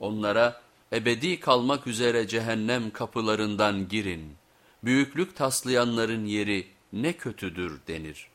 Onlara ebedi kalmak üzere cehennem kapılarından girin. Büyüklük taslayanların yeri ne kötüdür denir.